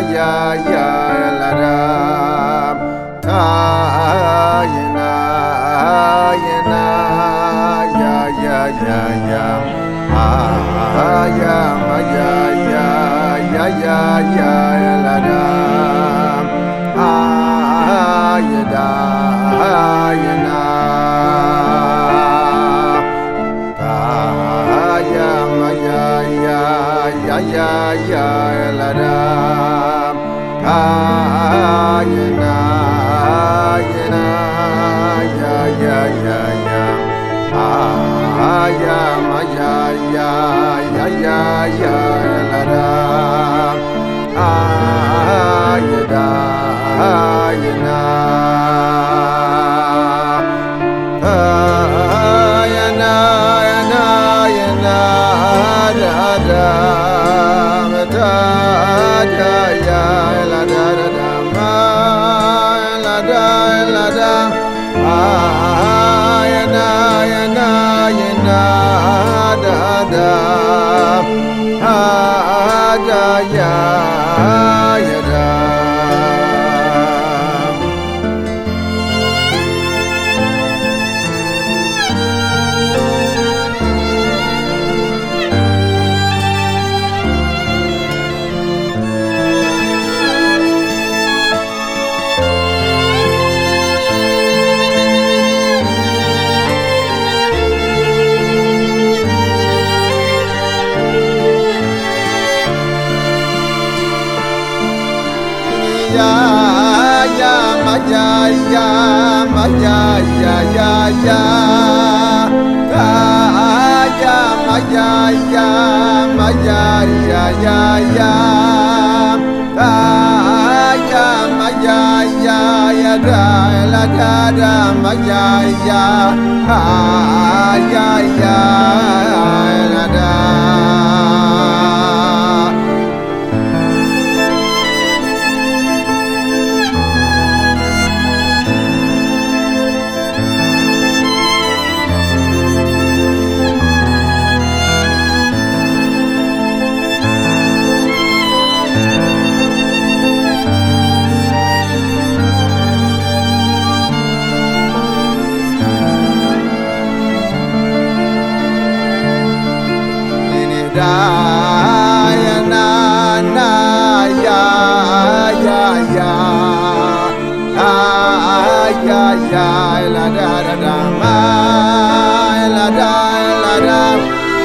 ya ya la da ta ya na ya na ya ya ya ya ah ya ma ya ya ya ya ya la da da da ma ya ya. Ya ya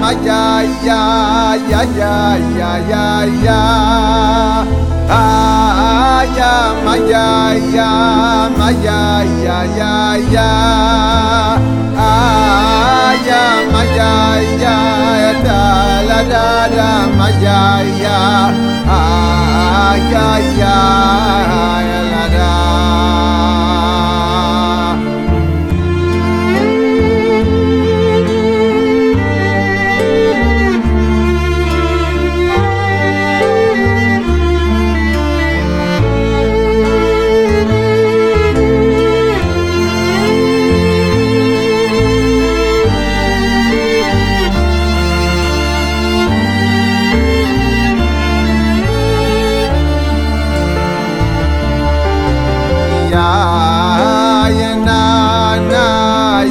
ma ya ya ya ya ya ya ya ah ya ma ya ya ma ya ya ya ya ah ya ma ya ya da la da da ma ya ya ah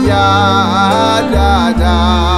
ya da da.